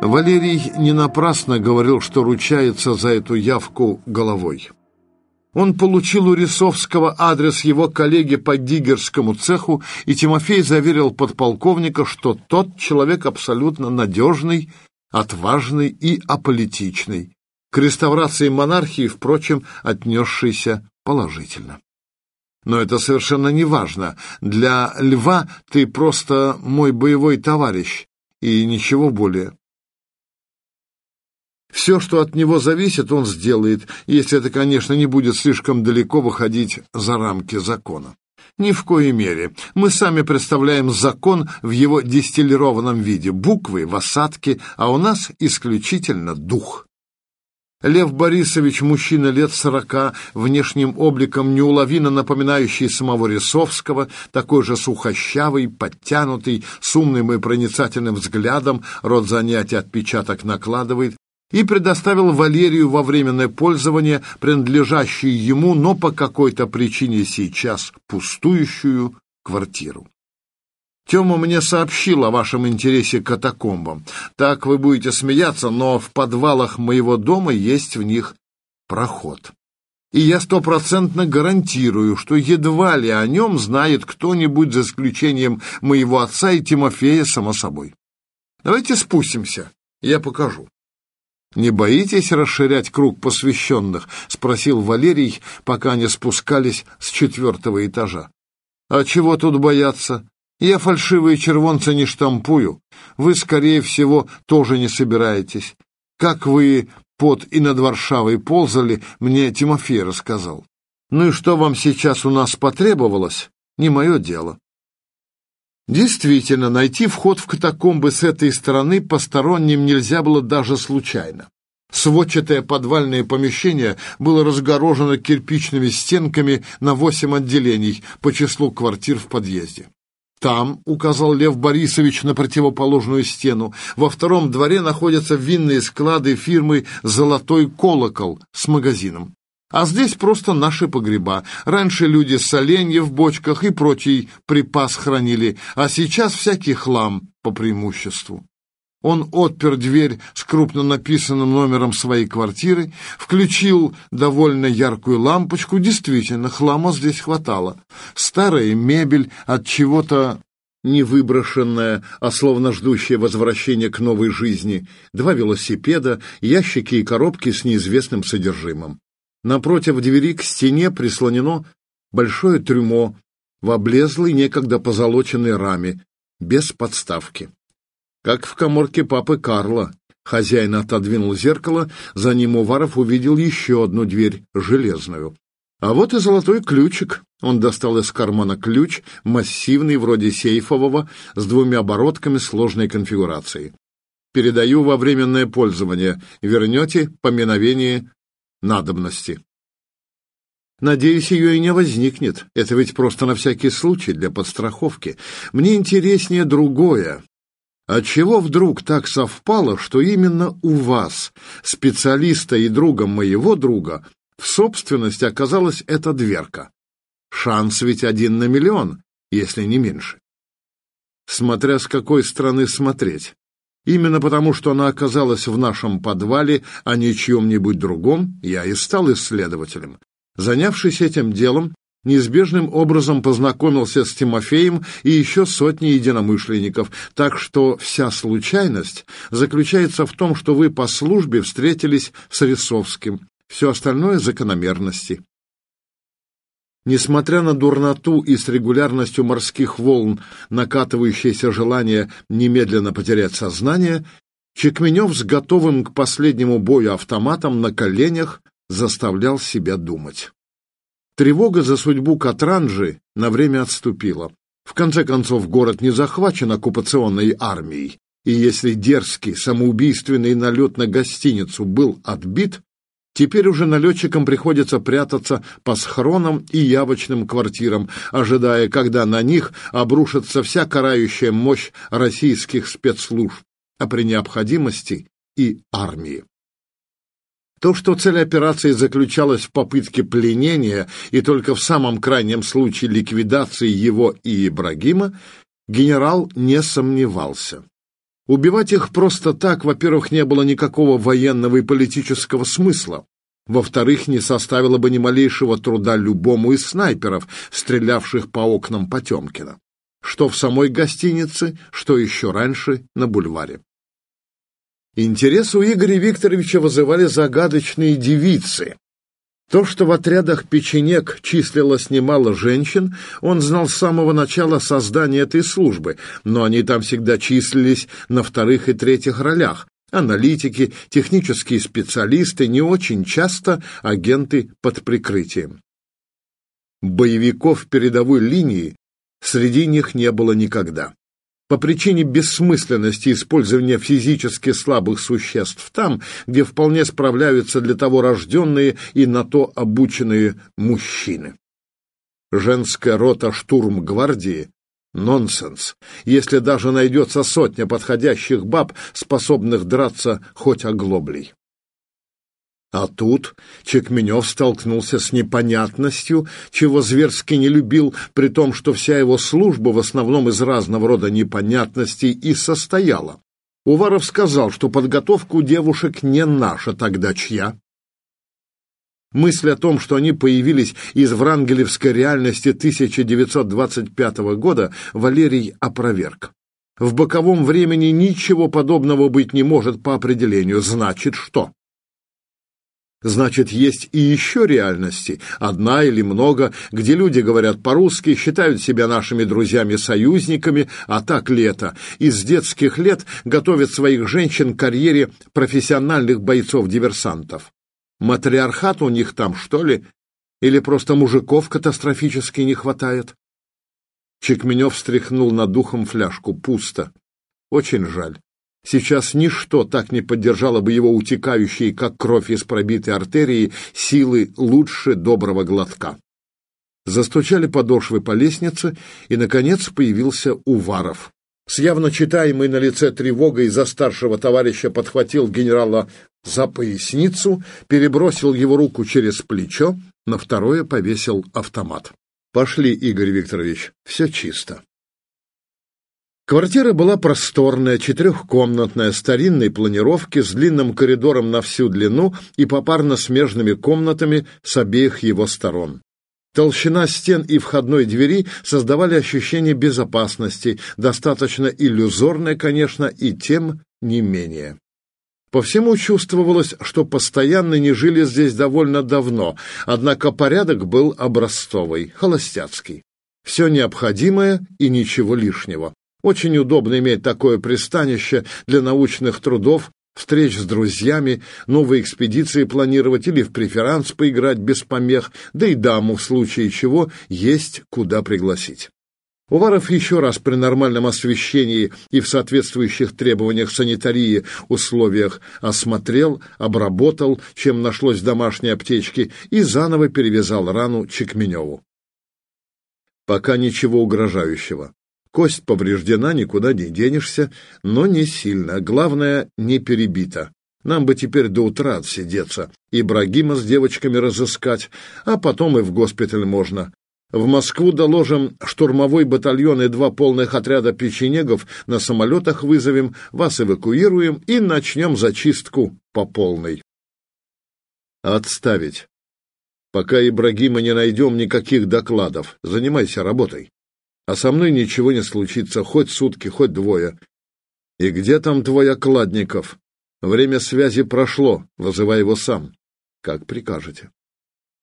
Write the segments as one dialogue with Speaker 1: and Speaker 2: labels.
Speaker 1: Валерий не напрасно говорил, что ручается за эту явку головой. Он получил у Рисовского адрес его коллеги по диггерскому цеху, и Тимофей заверил подполковника, что тот человек абсолютно надежный, отважный и аполитичный. К реставрации монархии, впрочем, отнесшийся положительно. Но это совершенно не важно. Для льва ты просто мой боевой товарищ, и ничего более. Все, что от него зависит, он сделает, если это, конечно, не будет слишком далеко выходить за рамки закона. Ни в коей мере. Мы сами представляем закон в его дистиллированном виде, буквы в осадке, а у нас исключительно дух. Лев Борисович, мужчина лет сорока, внешним обликом неуловимо напоминающий самого Рисовского, такой же сухощавый, подтянутый, с умным и проницательным взглядом, род занятий отпечаток накладывает, и предоставил Валерию во временное пользование принадлежащую ему, но по какой-то причине сейчас пустующую квартиру. Тёма мне сообщил о вашем интересе к катакомбам. Так вы будете смеяться, но в подвалах моего дома есть в них проход. И я стопроцентно гарантирую, что едва ли о нем знает кто-нибудь, за исключением моего отца и Тимофея, само собой. Давайте спустимся, я покажу. «Не боитесь расширять круг посвященных?» — спросил Валерий, пока они спускались с четвертого этажа. «А чего тут бояться? Я фальшивые червонцы не штампую. Вы, скорее всего, тоже не собираетесь. Как вы под и над Варшавой ползали, мне Тимофей рассказал. Ну и что вам сейчас у нас потребовалось? Не мое дело. Действительно, найти вход в катакомбы с этой стороны посторонним нельзя было даже случайно. Сводчатое подвальное помещение было разгорожено кирпичными стенками на восемь отделений по числу квартир в подъезде. Там, указал Лев Борисович на противоположную стену, во втором дворе находятся винные склады фирмы «Золотой колокол» с магазином. А здесь просто наши погреба. Раньше люди соленья в бочках и прочий припас хранили, а сейчас всякий хлам по преимуществу. Он отпер дверь с крупно написанным номером своей квартиры, включил довольно яркую лампочку. Действительно, хлама здесь хватало. Старая мебель от чего-то не выброшенная, а словно ждущая возвращения к новой жизни, два велосипеда, ящики и коробки с неизвестным содержимым. Напротив двери к стене прислонено большое трюмо в облезлой, некогда позолоченной раме, без подставки. Как в коморке папы Карла. Хозяин отодвинул зеркало, за ним Уваров увидел еще одну дверь, железную. А вот и золотой ключик. Он достал из кармана ключ, массивный, вроде сейфового, с двумя оборотками сложной конфигурации. Передаю во временное пользование. Вернете по мгновении надобности. Надеюсь, ее и не возникнет. Это ведь просто на всякий случай, для подстраховки. Мне интереснее другое. Отчего вдруг так совпало, что именно у вас, специалиста и друга моего друга, в собственности оказалась эта дверка? Шанс ведь один на миллион, если не меньше. Смотря с какой стороны смотреть. Именно потому, что она оказалась в нашем подвале, а не чьем-нибудь другом, я и стал исследователем. Занявшись этим делом, неизбежным образом познакомился с Тимофеем и еще сотней единомышленников, так что вся случайность заключается в том, что вы по службе встретились с Рисовским. Все остальное — закономерности. Несмотря на дурноту и с регулярностью морских волн накатывающееся желание немедленно потерять сознание, Чекменев с готовым к последнему бою автоматом на коленях заставлял себя думать. Тревога за судьбу Катранжи на время отступила. В конце концов, город не захвачен оккупационной армией, и если дерзкий самоубийственный налет на гостиницу был отбит, Теперь уже налетчикам приходится прятаться по схронам и явочным квартирам, ожидая, когда на них обрушится вся карающая мощь российских спецслужб, а при необходимости и армии. То, что цель операции заключалась в попытке пленения и только в самом крайнем случае ликвидации его и Ибрагима, генерал не сомневался. Убивать их просто так, во-первых, не было никакого военного и политического смысла. Во-вторых, не составило бы ни малейшего труда любому из снайперов, стрелявших по окнам Потемкина. Что в самой гостинице, что еще раньше на бульваре. Интерес у Игоря Викторовича вызывали загадочные девицы, то, что в отрядах печенек числилось немало женщин, он знал с самого начала создания этой службы, но они там всегда числились на вторых и третьих ролях. Аналитики, технические специалисты, не очень часто агенты под прикрытием. Боевиков передовой линии среди них не было никогда по причине бессмысленности использования физически слабых существ там, где вполне справляются для того рожденные и на то обученные мужчины. Женская рота штурм-гвардии — нонсенс, если даже найдется сотня подходящих баб, способных драться хоть оглоблей. А тут Чекменев столкнулся с непонятностью, чего зверски не любил, при том, что вся его служба в основном из разного рода непонятностей и состояла. Уваров сказал, что подготовка у девушек не наша, тогда чья? Мысль о том, что они появились из врангелевской реальности 1925 года, Валерий опроверг. В боковом времени ничего подобного быть не может по определению. Значит, что? Значит, есть и еще реальности, одна или много, где люди говорят по-русски, считают себя нашими друзьями-союзниками, а так лето. Из детских лет готовят своих женщин к карьере профессиональных бойцов-диверсантов. Матриархат у них там, что ли? Или просто мужиков катастрофически не хватает? Чекменев встряхнул над духом фляжку. Пусто. Очень жаль. Сейчас ничто так не поддержало бы его утекающие, как кровь из пробитой артерии, силы лучше доброго глотка. Застучали подошвы по лестнице, и, наконец, появился Уваров. С явно читаемой на лице тревогой за старшего товарища подхватил генерала за поясницу, перебросил его руку через плечо, на второе повесил автомат. «Пошли, Игорь Викторович, все чисто». Квартира была просторная, четырехкомнатная, старинной планировки с длинным коридором на всю длину и попарно смежными комнатами с обеих его сторон. Толщина стен и входной двери создавали ощущение безопасности, достаточно иллюзорное, конечно, и тем не менее. По всему чувствовалось, что постоянно не жили здесь довольно давно, однако порядок был образцовый, холостяцкий. Все необходимое и ничего лишнего. Очень удобно иметь такое пристанище для научных трудов, встреч с друзьями, новые экспедиции планировать или в преферанс поиграть без помех, да и даму в случае чего есть куда пригласить. Уваров еще раз при нормальном освещении и в соответствующих требованиях санитарии условиях осмотрел, обработал, чем нашлось в домашней аптечке, и заново перевязал рану Чекменеву. Пока ничего угрожающего. Кость повреждена, никуда не денешься, но не сильно. Главное, не перебита. Нам бы теперь до утра отсидеться, Ибрагима с девочками разыскать, а потом и в госпиталь можно. В Москву доложим штурмовой батальон и два полных отряда печенегов на самолетах вызовем, вас эвакуируем и начнем зачистку по полной. Отставить. Пока Ибрагима не найдем никаких докладов. Занимайся работой а со мной ничего не случится, хоть сутки, хоть двое. И где там твой окладников? Время связи прошло, вызывай его сам. Как прикажете.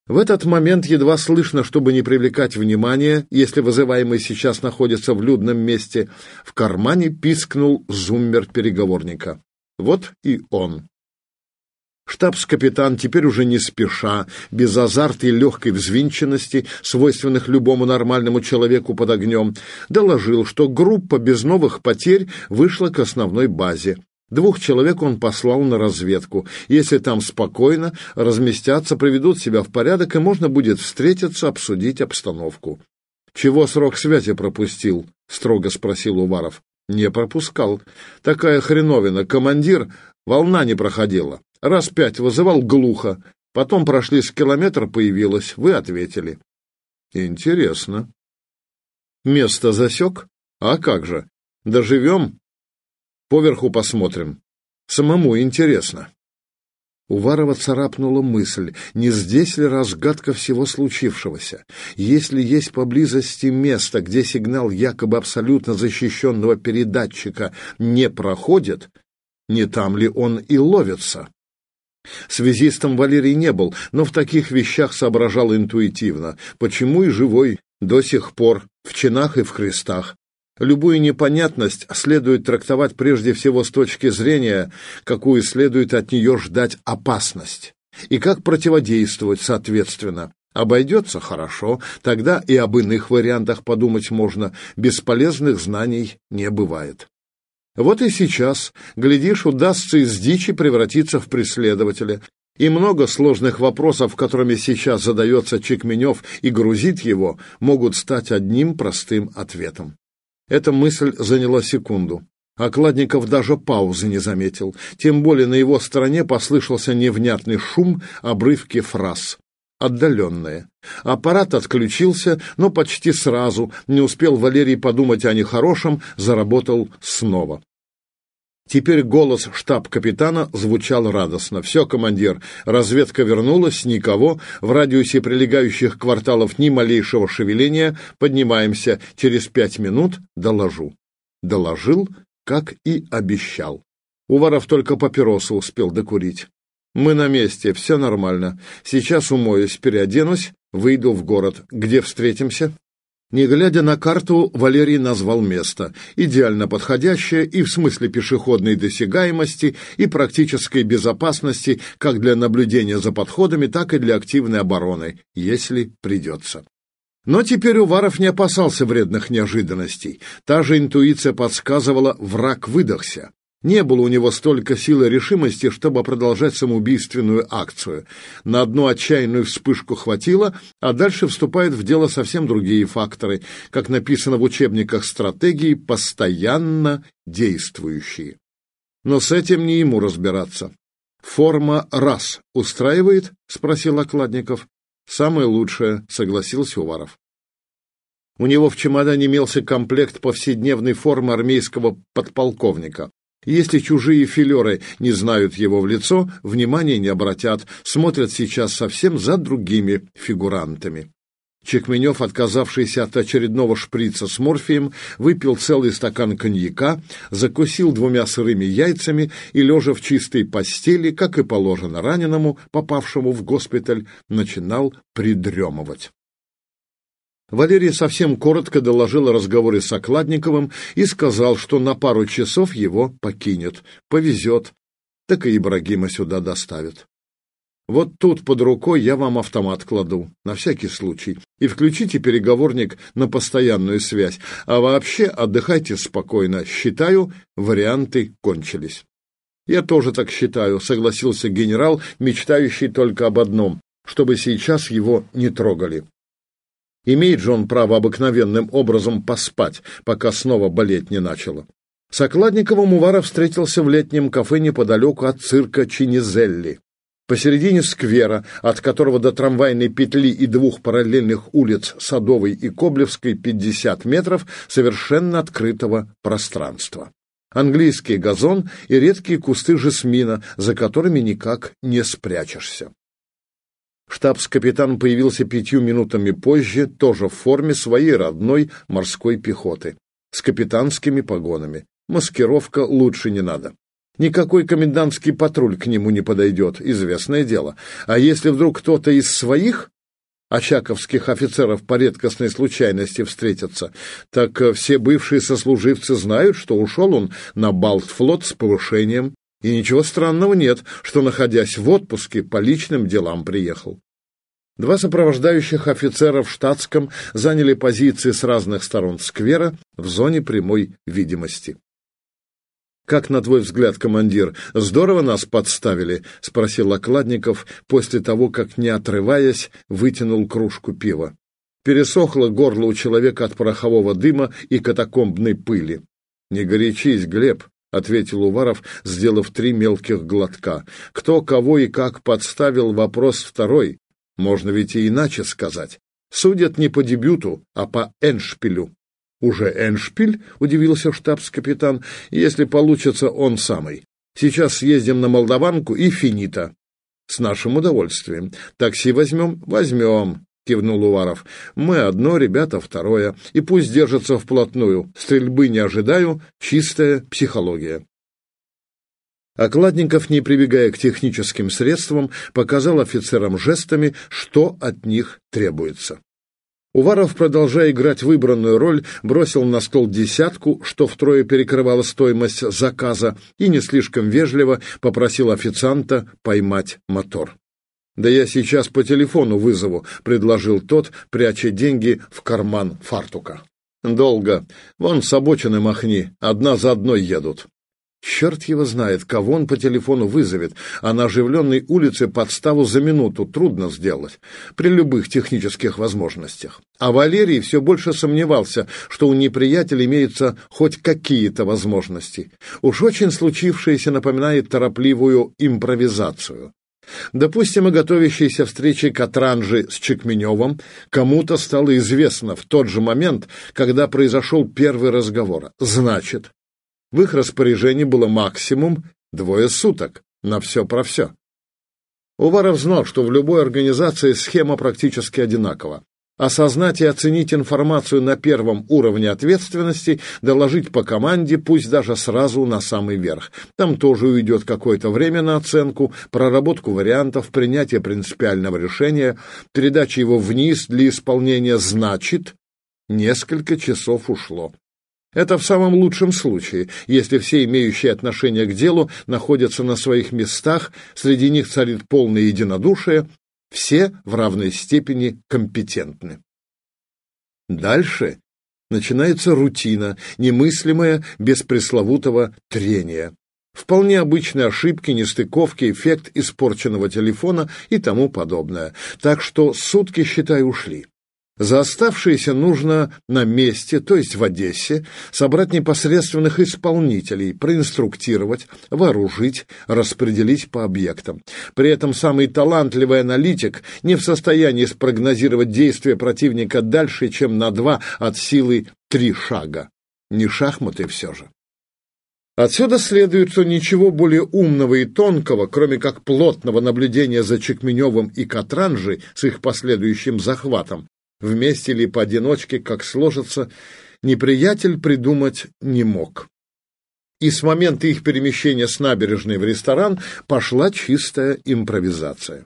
Speaker 1: В этот момент едва слышно, чтобы не привлекать внимания, если вызываемый сейчас находится в людном месте, в кармане пискнул зуммер переговорника. Вот и он. Штабс-капитан теперь уже не спеша, без азарта и легкой взвинченности, свойственных любому нормальному человеку под огнем, доложил, что группа без новых потерь вышла к основной базе. Двух человек он послал на разведку. Если там спокойно, разместятся, приведут себя в порядок, и можно будет встретиться, обсудить обстановку. «Чего срок связи пропустил?» — строго спросил Уваров. «Не пропускал. Такая хреновина. Командир, волна не проходила. Раз пять вызывал глухо. Потом прошли с километр, появилась. Вы ответили. Интересно. Место засек? А как же? Доживем? Поверху посмотрим. Самому интересно. Уварова царапнула мысль, не здесь ли разгадка всего случившегося? Если есть поблизости место, где сигнал якобы абсолютно защищенного передатчика не проходит, не там ли он и ловится? Связистом Валерий не был, но в таких вещах соображал интуитивно, почему и живой до сих пор в чинах и в крестах. Любую непонятность следует трактовать прежде всего с точки зрения, какую следует от нее ждать опасность, и как противодействовать соответственно. Обойдется хорошо, тогда и об иных вариантах подумать можно, бесполезных знаний не бывает. Вот и сейчас, глядишь, удастся из дичи превратиться в преследователя, и много сложных вопросов, которыми сейчас задается Чекменев и грузит его, могут стать одним простым ответом. Эта мысль заняла секунду. Окладников даже паузы не заметил, тем более на его стороне послышался невнятный шум, обрывки фраз. Отдаленные. Аппарат отключился, но почти сразу, не успел Валерий подумать о нехорошем, заработал снова. Теперь голос штаб-капитана звучал радостно. «Все, командир, разведка вернулась, никого, в радиусе прилегающих кварталов ни малейшего шевеления, поднимаемся, через пять минут доложу». Доложил, как и обещал. Уваров только папиросу успел докурить. «Мы на месте, все нормально. Сейчас умоюсь, переоденусь, выйду в город. Где встретимся?» Не глядя на карту, Валерий назвал место, идеально подходящее и в смысле пешеходной досягаемости и практической безопасности как для наблюдения за подходами, так и для активной обороны, если придется. Но теперь Уваров не опасался вредных неожиданностей. Та же интуиция подсказывала «враг выдохся». Не было у него столько силы решимости, чтобы продолжать самоубийственную акцию. На одну отчаянную вспышку хватило, а дальше вступают в дело совсем другие факторы, как написано в учебниках стратегии, постоянно действующие. Но с этим не ему разбираться. «Форма раз устраивает?» — спросил Окладников. «Самое лучшее», — согласился Уваров. У него в чемодане имелся комплект повседневной формы армейского подполковника. Если чужие филеры не знают его в лицо, внимания не обратят, смотрят сейчас совсем за другими фигурантами. Чекменев, отказавшийся от очередного шприца с морфием, выпил целый стакан коньяка, закусил двумя сырыми яйцами и, лежа в чистой постели, как и положено раненому, попавшему в госпиталь, начинал придремывать. Валерий совсем коротко доложил о разговоре с Окладниковым и сказал, что на пару часов его покинет. Повезет, так и Ибрагима сюда доставят. Вот тут под рукой я вам автомат кладу, на всякий случай, и включите переговорник на постоянную связь, а вообще отдыхайте спокойно. Считаю, варианты кончились. Я тоже так считаю, согласился генерал, мечтающий только об одном, чтобы сейчас его не трогали. Имеет же он право обыкновенным образом поспать, пока снова болеть не начало. С Окладниковым встретился в летнем кафе неподалеку от цирка Чинизелли. Посередине сквера, от которого до трамвайной петли и двух параллельных улиц Садовой и Коблевской 50 метров совершенно открытого пространства. Английский газон и редкие кусты жасмина, за которыми никак не спрячешься. Штабс-капитан появился пятью минутами позже, тоже в форме своей родной морской пехоты, с капитанскими погонами. Маскировка лучше не надо. Никакой комендантский патруль к нему не подойдет, известное дело. А если вдруг кто-то из своих очаковских офицеров по редкостной случайности встретятся, так все бывшие сослуживцы знают, что ушел он на Балтфлот с повышением, и ничего странного нет, что, находясь в отпуске, по личным делам приехал. Два сопровождающих офицера в штатском заняли позиции с разных сторон сквера в зоне прямой видимости. «Как, на твой взгляд, командир, здорово нас подставили?» — спросил Окладников после того, как, не отрываясь, вытянул кружку пива. Пересохло горло у человека от порохового дыма и катакомбной пыли. «Не горячись, Глеб», — ответил Уваров, сделав три мелких глотка. «Кто, кого и как подставил, вопрос второй. Можно ведь и иначе сказать. Судят не по дебюту, а по эншпилю. «Уже Эншпиль?» — удивился штабс-капитан. «Если получится, он самый. Сейчас съездим на Молдаванку и финита». «С нашим удовольствием. Такси возьмем?» «Возьмем», — кивнул Уваров. «Мы одно, ребята второе. И пусть держатся вплотную. Стрельбы не ожидаю. Чистая психология». Окладников, не прибегая к техническим средствам, показал офицерам жестами, что от них требуется. Уваров, продолжая играть выбранную роль, бросил на стол десятку, что втрое перекрывало стоимость заказа, и не слишком вежливо попросил официанта поймать мотор. «Да я сейчас по телефону вызову», — предложил тот, пряча деньги в карман фартука. «Долго. Вон с обочины махни, одна за одной едут». Черт его знает, кого он по телефону вызовет, а на оживленной улице подставу за минуту трудно сделать, при любых технических возможностях. А Валерий все больше сомневался, что у неприятеля имеются хоть какие-то возможности. Уж очень случившееся напоминает торопливую импровизацию. Допустим, о готовящейся встрече Катранжи с Чекменевым кому-то стало известно в тот же момент, когда произошел первый разговор. Значит, в их распоряжении было максимум двое суток на все про все. Уваров знал, что в любой организации схема практически одинакова. Осознать и оценить информацию на первом уровне ответственности, доложить по команде, пусть даже сразу на самый верх. Там тоже уйдет какое-то время на оценку, проработку вариантов, принятие принципиального решения, передача его вниз для исполнения значит, несколько часов ушло. Это в самом лучшем случае, если все имеющие отношение к делу находятся на своих местах, среди них царит полное единодушие, все в равной степени компетентны. Дальше начинается рутина, немыслимая без пресловутого трения. Вполне обычные ошибки, нестыковки, эффект испорченного телефона и тому подобное. Так что сутки, считай, ушли. За оставшиеся нужно на месте, то есть в Одессе, собрать непосредственных исполнителей, проинструктировать, вооружить, распределить по объектам. При этом самый талантливый аналитик не в состоянии спрогнозировать действия противника дальше, чем на два от силы три шага. Не шахматы все же. Отсюда следует, что ничего более умного и тонкого, кроме как плотного наблюдения за Чекменевым и Катранжей с их последующим захватом, вместе или поодиночке, как сложится, неприятель придумать не мог. И с момента их перемещения с набережной в ресторан пошла чистая импровизация.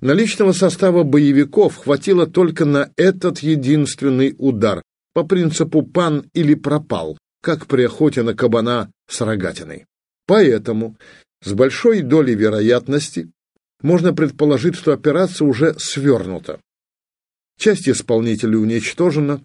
Speaker 1: Наличного состава боевиков хватило только на этот единственный удар, по принципу «пан» или «пропал», как при охоте на кабана с рогатиной. Поэтому с большой долей вероятности можно предположить, что операция уже свернута. Часть исполнителей уничтожена,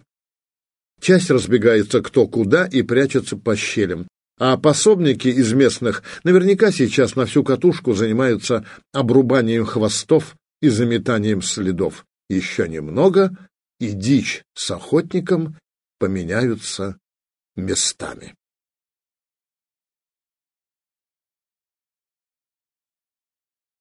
Speaker 1: часть разбегается кто куда и прячется по щелям. А пособники из местных наверняка сейчас на всю катушку занимаются обрубанием хвостов и заметанием следов. Еще немного, и дичь с охотником поменяются местами.